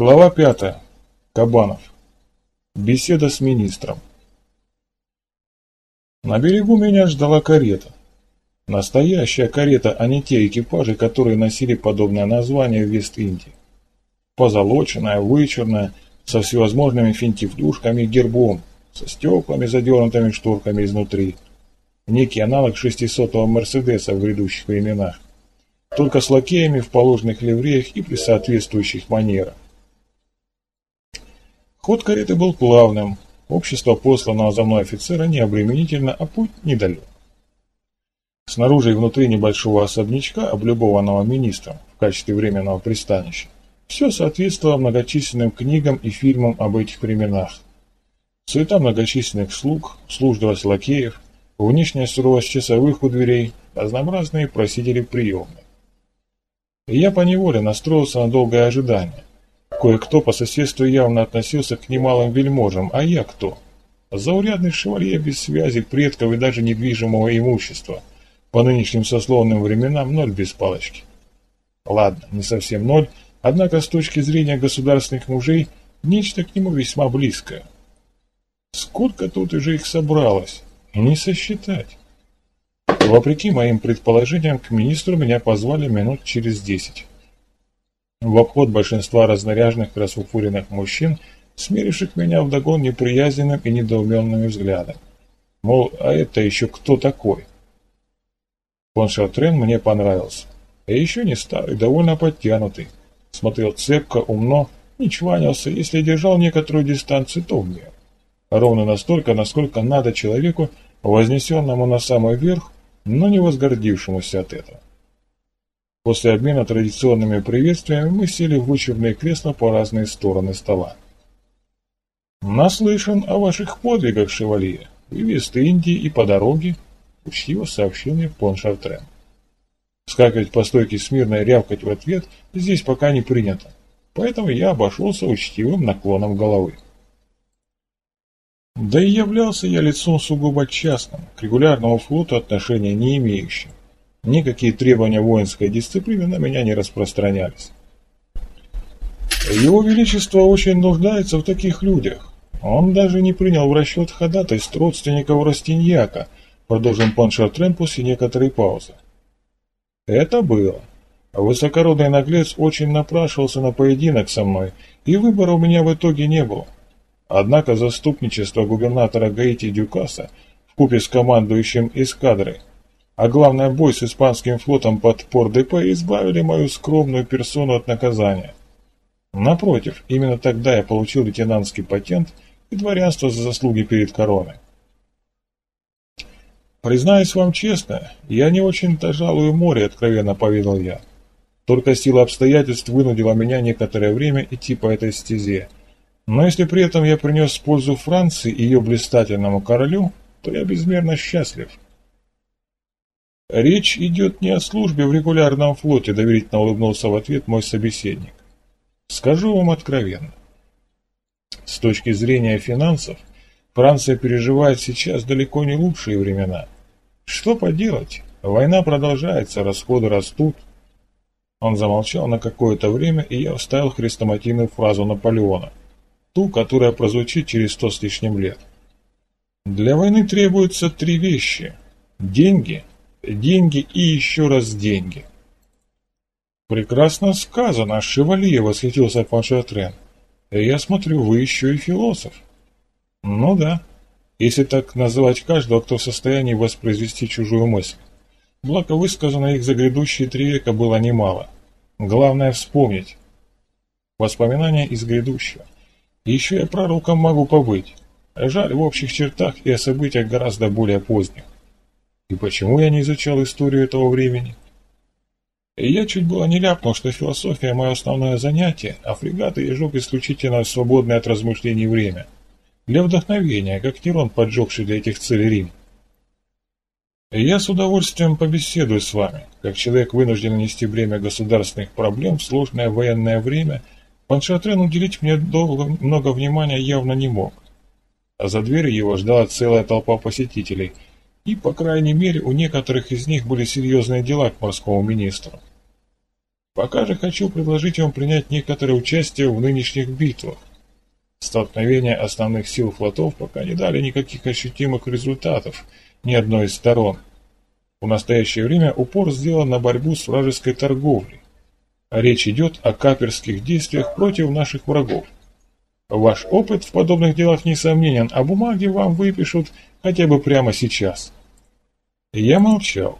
Глава пятая. Кабанов. Беседа с министром. На берегу меня ждала карета. Настоящая карета, а не те экипажи, которые носили подобное название в Вест-Индии. Позолоченная, вычурная, со всевозможными финтифлюшками и гербом, со стеклами, задернутыми шторками изнутри. Некий аналог 600-го Мерседеса в грядущих временах. Только с лакеями в положенных ливреях и при соответствующих манерах. Ход кареты был плавным, общество посланного за мной офицера не обременительно, а путь недалек. Снаружи и внутри небольшого особнячка, облюбованного министром в качестве временного пристанища, все соответствовало многочисленным книгам и фильмам об этих временах. Суета многочисленных слуг, служливость лакеев, внешняя суровость часовых у дверей, разнообразные просители приемной. И я поневоле настроился на долгое ожидание. Кое-кто по соседству явно относился к немалым вельможам, а я кто? Заурядный шевалье без связи, предков и даже недвижимого имущества. По нынешним сословным временам ноль без палочки. Ладно, не совсем ноль, однако с точки зрения государственных мужей, нечто к нему весьма близкое. Сколько тут уже их собралось? Не сосчитать. Вопреки моим предположениям, к министру меня позвали минут через десять в обход большинства разнаряженных расфуфуренных мужчин, смиривших меня вдогон неприязненным и недоуменными взглядом. Мол, а это еще кто такой? Фон Шартрен мне понравился. А еще не старый, довольно подтянутый. Смотрел цепко, умно, не чванился, если держал некоторую дистанцию, то меру. Ровно настолько, насколько надо человеку, вознесенному на самый верх, но не возгордившемуся от этого. После обмена традиционными приветствиями мы сели в вычурные кресла по разные стороны стола. «Наслышан о ваших подвигах, шевалье, и в Вест-Индии, и по дороге», — учтиво сообщил мне Пон Шартрен. Скакивать по стойке смирно и рявкать в ответ здесь пока не принято, поэтому я обошелся учтивым наклоном головы. Да и являлся я лицом сугубо частным, к регулярному флоту отношения не имеющим. Никакие требования воинской дисциплины на меня не распространялись. Его Величество очень нуждается в таких людях. Он даже не принял в расчет ходатайств родственников Растиньяка, продолжил пан Шартрен после некоторой паузы. Это было. Высокородный наглец очень напрашивался на поединок со мной, и выбора у меня в итоге не было. Однако заступничество губернатора Гаити Дюкаса вкупе с командующим эскадрой а главное бой с испанским флотом под Пор-ДП избавили мою скромную персону от наказания. Напротив, именно тогда я получил лейтенантский патент и дворянство за заслуги перед короной. Признаюсь вам честно, я не очень-то жалую море, откровенно поведал я. Только сила обстоятельств вынудила меня некоторое время идти по этой стезе. Но если при этом я принес пользу Франции и ее блистательному королю, то я безмерно счастлив. Речь идет не о службе в регулярном флоте, доверительно улыбнулся в ответ мой собеседник. Скажу вам откровенно. С точки зрения финансов, Франция переживает сейчас далеко не лучшие времена. Что поделать? Война продолжается, расходы растут. Он замолчал на какое-то время, и я вставил хрестоматийную фразу Наполеона, ту, которая прозвучит через сто с лишним лет. Для войны требуются три вещи – деньги – Деньги и еще раз деньги. Прекрасно сказано, шевалье, восхитился Паншатрен. Я смотрю, вы еще и философ. Ну да, если так называть каждого, кто в состоянии воспроизвести чужую мысль. Благо высказано их за грядущие три века было немало. Главное вспомнить. Воспоминания из грядущего. Еще я пророком могу побыть. Жаль в общих чертах и о событиях гораздо более поздних. И почему я не изучал историю этого времени? И я чуть было не ляпнул, что философия – мое основное занятие, а фрегаты – ежок исключительно свободное от размышлений время. Для вдохновения, как Нерон, поджегший для этих целей Рим. И я с удовольствием побеседую с вами, как человек вынужден нести бремя государственных проблем в сложное военное время, Паншатрен уделить мне долго, много внимания явно не мог. А за дверью его ждала целая толпа посетителей – и, по крайней мере, у некоторых из них были серьезные дела к морскому министру. Пока же хочу предложить вам принять некоторое участие в нынешних битвах. Столкновения основных сил флотов пока не дали никаких ощутимых результатов ни одной из сторон. В настоящее время упор сделан на борьбу с вражеской торговлей. Речь идет о каперских действиях против наших врагов. Ваш опыт в подобных делах несомненен, а бумаги вам выпишут хотя бы прямо сейчас. Я молчал.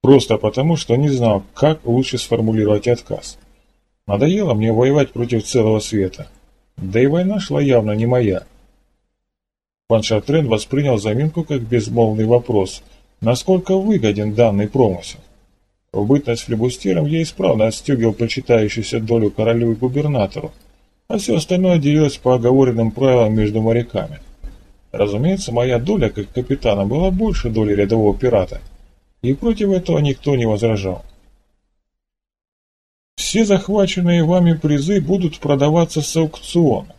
Просто потому, что не знал, как лучше сформулировать отказ. Надоело мне воевать против целого света. Да и война шла явно не моя. Пан Шатрен воспринял заминку как безмолвный вопрос, насколько выгоден данный промысел. В бытность флебустером я исправно отстегивал прочитающуюся долю королю и губернатору, а все остальное делилось по оговоренным правилам между моряками. Разумеется, моя доля как капитана была больше доли рядового пирата, и против этого никто не возражал. Все захваченные вами призы будут продаваться с аукциона.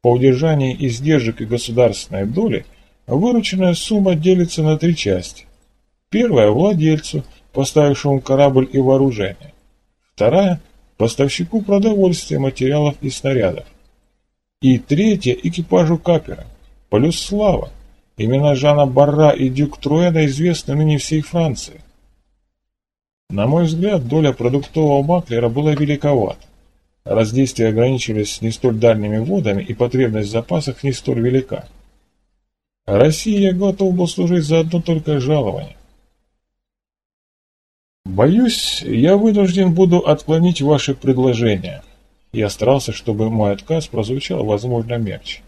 По удержании издержек и государственной доли вырученная сумма делится на три части. Первая – владельцу, поставившему корабль и вооружение. Вторая – поставщику продовольствия, материалов и снарядов. И третья – экипажу капера, плюс слава. Имена Жана Барра и Дюк Труэда известны ныне всей Франции. На мой взгляд, доля продуктового маклера была великовата. Раз действия ограничивались не столь дальними водами и потребность в запасах не столь велика. России я готов был служить за одно только жалование. Боюсь, я вынужден буду отклонить ваше предложение. Я старался, чтобы мой отказ прозвучал, возможно, мягче.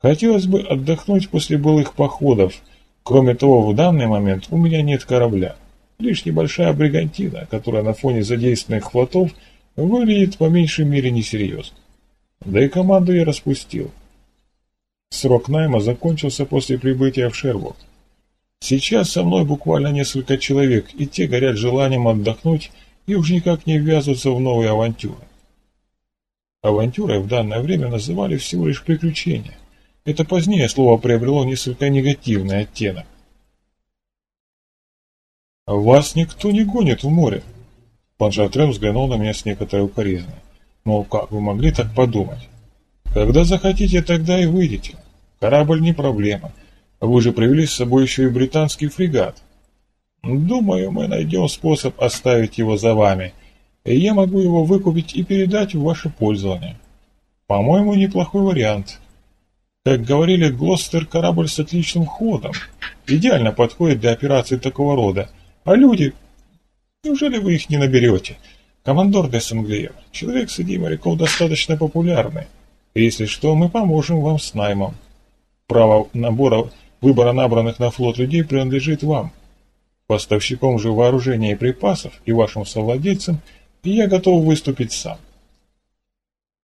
Хотелось бы отдохнуть после былых походов. Кроме того, в данный момент у меня нет корабля. Лишь небольшая бригантина, которая на фоне задействованных флотов выглядит по меньшей мере несерьезно. Да и команду я распустил. Срок найма закончился после прибытия в Шервуд. Сейчас со мной буквально несколько человек, и те горят желанием отдохнуть и уж никак не ввязываться в новые авантюры. Авантюрой в данное время называли всего лишь приключения. Это позднее слово приобрело несколько негативный оттенок. «Вас никто не гонит в море!» Пан Шатрен взглянул на меня с некоторой укоризной. «Мол, как вы могли так подумать? Когда захотите, тогда и выйдете. Корабль не проблема. Вы же привели с собой еще и британский фрегат. Думаю, мы найдем способ оставить его за вами, и я могу его выкупить и передать в ваше пользование. По-моему, неплохой вариант. Как говорили, Глостер корабль с отличным ходом. Идеально подходит для операций такого рода. А люди... Неужели вы их не наберете? Командор Дессенглиер, человек среди моряков достаточно популярный. Если что, мы поможем вам с наймом. Право набора, выбора набранных на флот людей принадлежит вам. Поставщиком же вооружения и припасов и вашим совладельцам я готов выступить сам.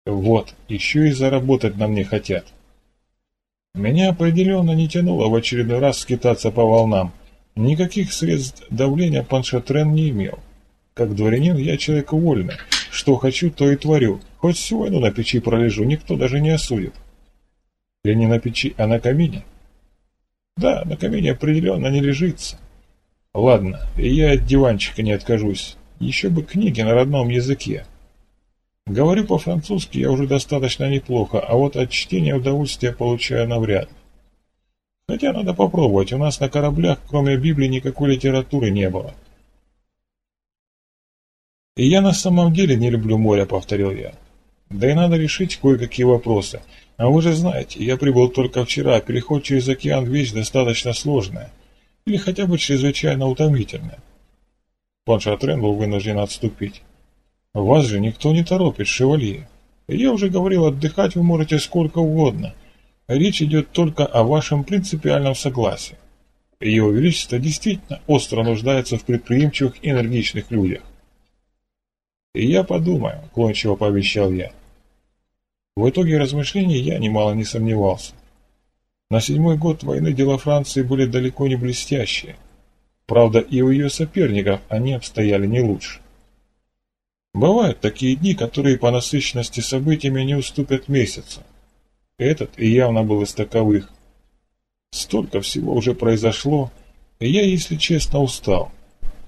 Вот, еще и заработать на мне хотят. Меня определенно не тянуло в очередной раз скитаться по волнам. Никаких средств давления Паншатрен не имел. Как дворянин я человек вольный. Что хочу, то и творю. Хоть всю войну на печи пролежу, никто даже не осудит. Или не на печи, а на камине? Да, на камине определенно не лежится. Ладно, я от диванчика не откажусь. Еще бы книги на родном языке. Говорю по-французски я уже достаточно неплохо, а вот от чтения удовольствия получаю навряд. Хотя надо попробовать, у нас на кораблях кроме Библии никакой литературы не было. И я на самом деле не люблю море, повторил я. Да и надо решить кое-какие вопросы. А вы же знаете, я прибыл только вчера, а переход через океан вещь достаточно сложная. Или хотя бы чрезвычайно утомительная. Пан Шатрен был вынужден отступить. Вас же никто не торопит, шевалье. Я уже говорил, отдыхать вы можете сколько угодно. Речь идет только о вашем принципиальном согласии. Его Величество действительно остро нуждается в предприимчивых энергичных людях. И я подумаю, клончиво пообещал я. В итоге размышлений я немало не сомневался. На седьмой год войны дела Франции были далеко не блестящие. Правда, и у ее соперников они обстояли не лучше. Бывают такие дни, которые по насыщенности событиями не уступят месяцу. Этот и явно был из таковых. Столько всего уже произошло, и я, если честно, устал.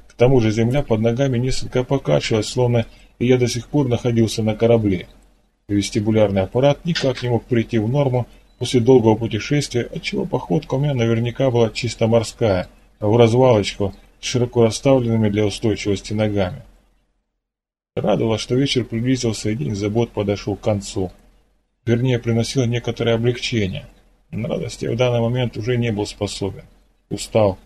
К тому же земля под ногами несколько покачивалась, словно я до сих пор находился на корабле. Вестибулярный аппарат никак не мог прийти в норму после долгого путешествия, отчего походка у меня наверняка была чисто морская, в развалочку, с широко расставленными для устойчивости ногами. Радовало, что вечер приблизился и день забот подошел к концу. Вернее, приносил некоторое облегчение. На радости я в данный момент уже не был способен. Устал.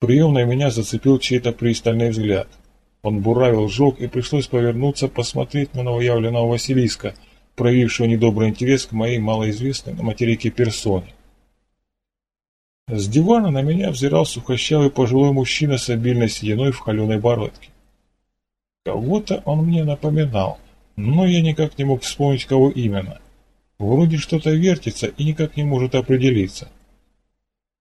В приемной меня зацепил чей-то пристальный взгляд. Он буравил жег, и пришлось повернуться, посмотреть на новоявленного Василиска, проявившего недобрый интерес к моей малоизвестной на материке персоне. С дивана на меня взирал сухощавый пожилой мужчина с обильной сединой в холеной бородке. Кого-то он мне напоминал, но я никак не мог вспомнить, кого именно. Вроде что-то вертится и никак не может определиться.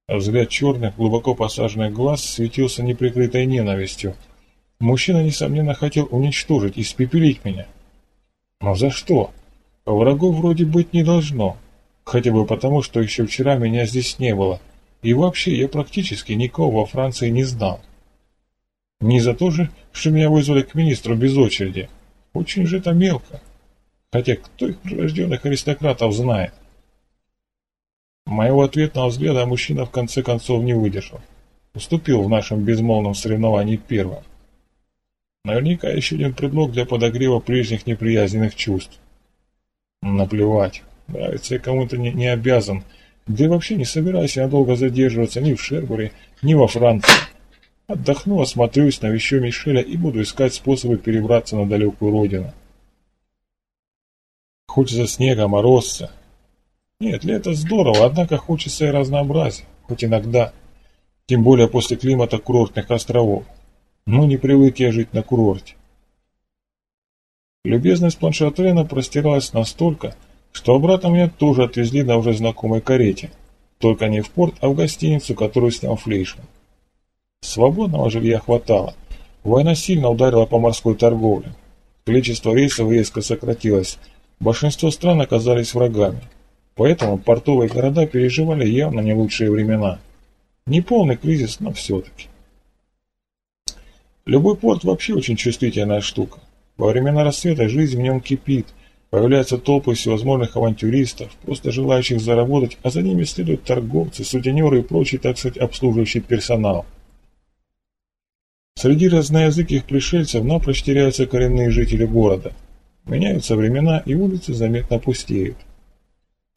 Взгляд черных, глубоко посаженных глаз светился неприкрытой ненавистью. Мужчина, несомненно, хотел уничтожить, испепелить меня. Но за что? Врагов вроде быть не должно. Хотя бы потому, что еще вчера меня здесь не было. И вообще я практически никого во Франции не знал. Не за то же, что меня вызвали к министру без очереди. Очень же это мелко. Хотя кто их прирожденных аристократов знает? Моего ответного взгляда мужчина в конце концов не выдержал. Уступил в нашем безмолвном соревновании первым. Наверняка еще один предлог для подогрева прежних неприязненных чувств. Наплевать. Нравится я кому-то не, не обязан. Да и вообще не собираюсь я надолго задерживаться ни в Шербуре, ни во Франции. Отдохну, осмотрюсь, навещу Мишеля и буду искать способы перебраться на далекую родину. Хочется снега, морозца. Нет, лето здорово, однако хочется и разнообразия, хоть иногда. Тем более после климата курортных островов. Но не привык я жить на курорте. Любезность планшетрена простиралась настолько, что обратно меня тоже отвезли на уже знакомой карете. Только не в порт, а в гостиницу, которую снял Флейшман. Свободного жилья хватало. Война сильно ударила по морской торговле. Количество рейсов резко сократилось. Большинство стран оказались врагами. Поэтому портовые города переживали явно не лучшие времена. Не полный кризис, но все-таки. Любой порт вообще очень чувствительная штука. Во времена рассвета жизнь в нем кипит. Появляются толпы всевозможных авантюристов, просто желающих заработать, а за ними следуют торговцы, сутенеры и прочий, так сказать, обслуживающий персонал. Среди разноязыких пришельцев напрочь теряются коренные жители города. Меняются времена, и улицы заметно пустеют.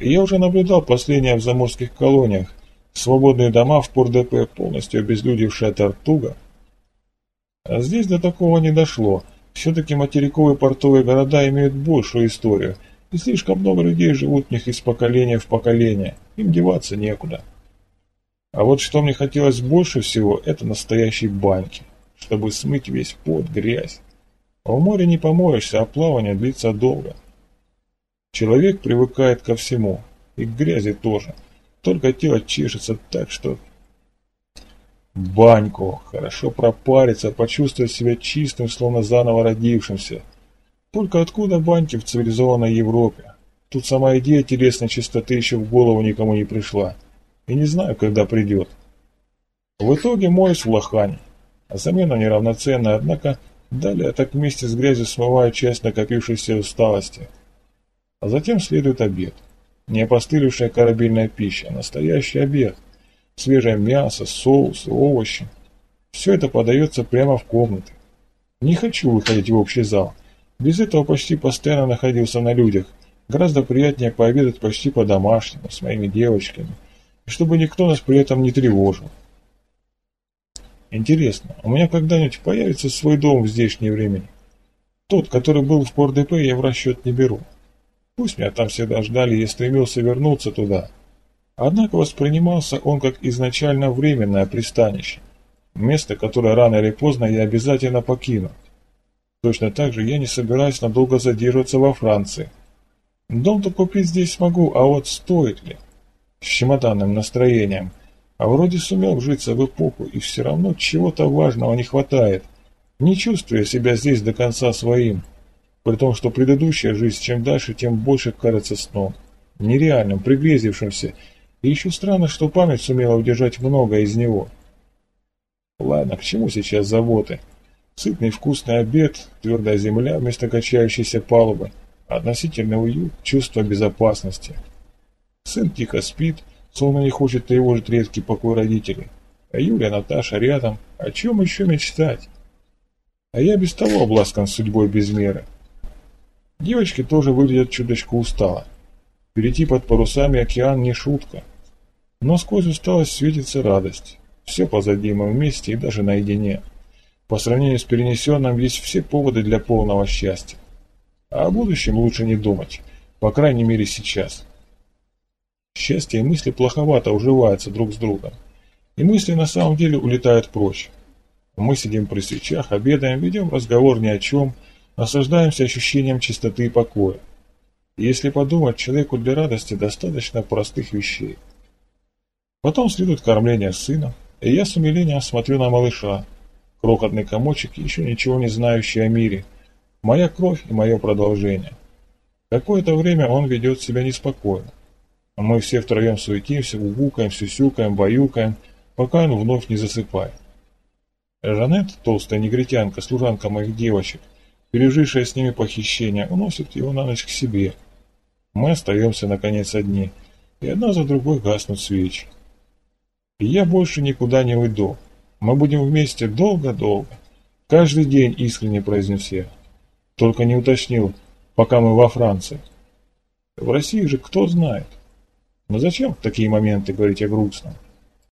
Я уже наблюдал последнее в заморских колониях. Свободные дома в Пор-ДП, полностью обезлюдившая Тартуга. А здесь до такого не дошло. Все-таки материковые портовые города имеют большую историю, и слишком много людей живут в них из поколения в поколение. Им деваться некуда. А вот что мне хотелось больше всего, это настоящие баньки чтобы смыть весь пот, грязь. А в море не помоешься, а плавание длится долго. Человек привыкает ко всему, и к грязи тоже. Только тело чешется так, что... Баньку, хорошо пропариться, почувствовать себя чистым, словно заново родившимся. Только откуда баньки в цивилизованной Европе? Тут сама идея телесной чистоты еще в голову никому не пришла. И не знаю, когда придет. В итоге моюсь в лохане. А замена неравноценная, однако далее так вместе с грязью смываю часть накопившейся усталости. А затем следует обед. Не опостылевшая корабельная пища, а настоящий обед. Свежее мясо, соусы, овощи. Все это подается прямо в комнаты. Не хочу выходить в общий зал. Без этого почти постоянно находился на людях. Гораздо приятнее пообедать почти по-домашнему, с моими девочками. И чтобы никто нас при этом не тревожил. Интересно, у меня когда-нибудь появится свой дом в здешнее время? Тот, который был в Пор-ДП, я в расчет не беру. Пусть меня там всегда ждали, я стремился вернуться туда. Однако воспринимался он как изначально временное пристанище. Место, которое рано или поздно я обязательно покину. Точно так же я не собираюсь надолго задерживаться во Франции. Дом-то купить здесь смогу, а вот стоит ли? С чемоданным настроением – а вроде сумел вжиться в эпоху, и все равно чего-то важного не хватает, не чувствуя себя здесь до конца своим. При том, что предыдущая жизнь чем дальше, тем больше кажется сном. Нереальным, пригрезившимся. И еще странно, что память сумела удержать многое из него. Ладно, к чему сейчас заботы? Сытный вкусный обед, твердая земля вместо качающейся палубы, относительный уют, чувство безопасности. Сын тихо спит, словно не хочет тревожить редкий покой родителей. А Юля, Наташа рядом, о чем еще мечтать? А я без того обласкан судьбой без меры. Девочки тоже выглядят чуточку устало. Перейти под парусами океан не шутка. Но сквозь усталость светится радость. Все позади мы вместе и даже наедине. По сравнению с перенесенным есть все поводы для полного счастья. А о будущем лучше не думать, по крайней мере сейчас. Счастье и мысли плоховато уживаются друг с другом. И мысли на самом деле улетают прочь. Мы сидим при свечах, обедаем, ведем разговор ни о чем, наслаждаемся ощущением чистоты и покоя. И если подумать, человеку для радости достаточно простых вещей. Потом следует кормление сына, и я с умилением смотрю на малыша, крохотный комочек, еще ничего не знающий о мире, моя кровь и мое продолжение. Какое-то время он ведет себя неспокойно. Мы все втроем суетимся, угукаем, сюсюкаем, баюкаем, пока он вновь не засыпает. Жанет, толстая негритянка, служанка моих девочек, пережившая с ними похищение, уносит его на ночь к себе. Мы остаемся, наконец, одни, и одна за другой гаснут свечи. И я больше никуда не уйду. Мы будем вместе долго-долго. Каждый день искренне произнес я. Только не уточнил, пока мы во Франции. В России же кто знает. Но зачем в такие моменты говорить о грустном?